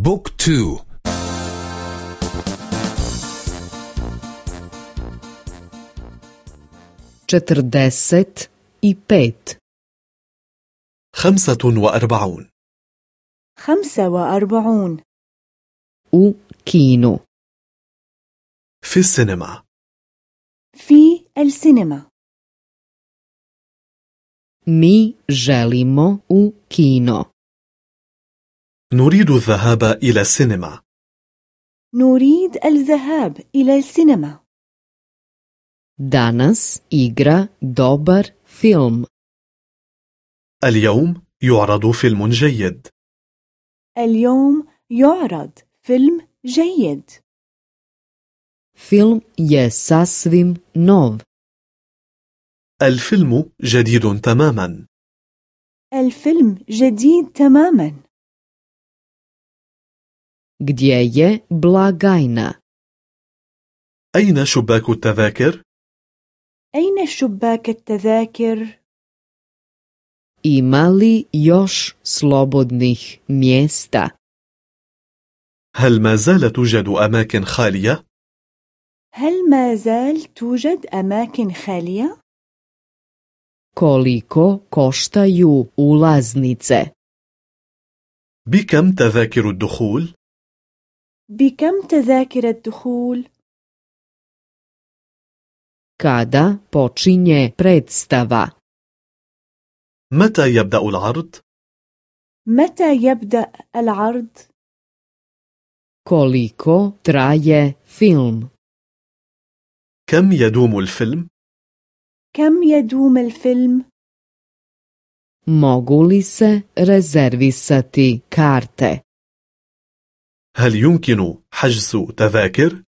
بوك تو. četrdeset i pet خمسة وأربعون. خمسة وأربعون. u kinu في السينما. في السينما. mi želimo u kino نريد الذهاب إلى السينما. نريد الذهاب إلى السينما. Danas igra dobar film. اليوم يعرض فيلم جيد. اليوم يعرض فيلم جيد. Film je sasvim nov. الفيلم جديد تماما. الفيلم جديد تماما. Gdje je blagajna أين شباك التذاكر؟ أين شباك التذاكر؟ ima li još slobodnih mjesta هل ما زال توجد أماكن خالية؟ هل ما زال توجد أماكن خالية؟ koliko koštaju ulaznice بكم تذاكر الدخول؟ بكم تذاكر الدخول؟ kada počinje predstava متى يبدأ العرض؟ متى يبدأ العرض؟ koliko traje film كم يدوم الفيلم؟ كم يدوم الفيلم؟ mogu li se rezervisati karte هل يمكن حجز تذاكر؟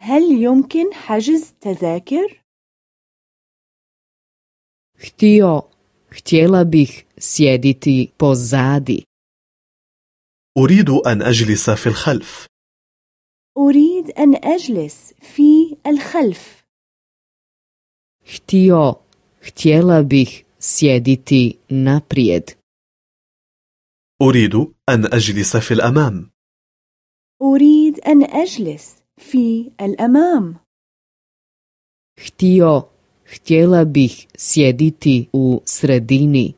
هل يمكن حجز تذاكر؟ htio htjela bih sjediti pozadi. أريد أن أجلس في الخلف. أريد أن أجلس في الخلف. Htio htjela bih sjediti naprijed. أريد أن أجلس في الأمام. أريد أن أجلس في الأمام. htio htjela bih sjediti u sredini.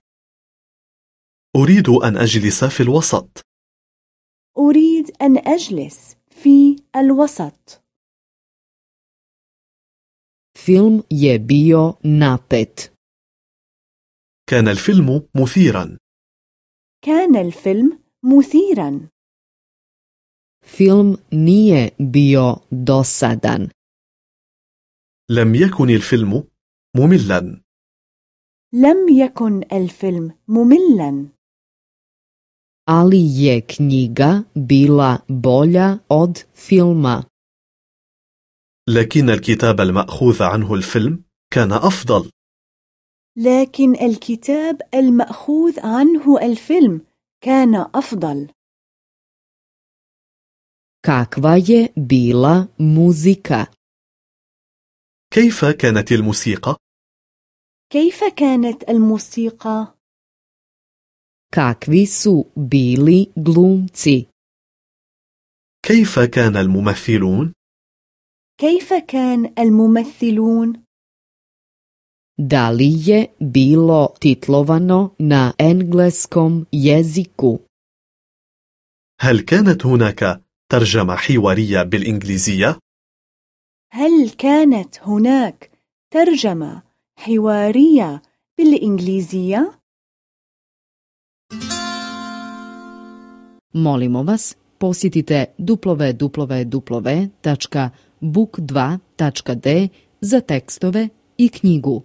أريد أن أجلس في الوسط. أريد أن أجلس في الوسط. Film je bio napet. كان الفيلم مثيرا. كان الفيلم مثيرا. Film nije bio dosadan. لم يكن الفيلم مملا. لم يكن الفيلم مملا. Ali je knjiga bila bolja od filma. لكن الكتاب المأخوذ عنه الفيلم كان أفضل. لكن الكتاب المأخوذ عنه الفيلم كان أفضل. Kakva je bila muzika كيف كانت الموسيقى؟ كيف كانت الموسيقى؟ kakvi su bili glumci كيف كان الممثلون؟ كيف كان الممثلون؟ da li je bilo titlovano na engleskom jeziku هل كانت هناك ترجمة حوارية بالإنجليزية؟ هل كانت هناك ترجمة حوارية بالإنجليزية؟ Molimo vas, posjetite www.book2.d za tekstove i knjigu.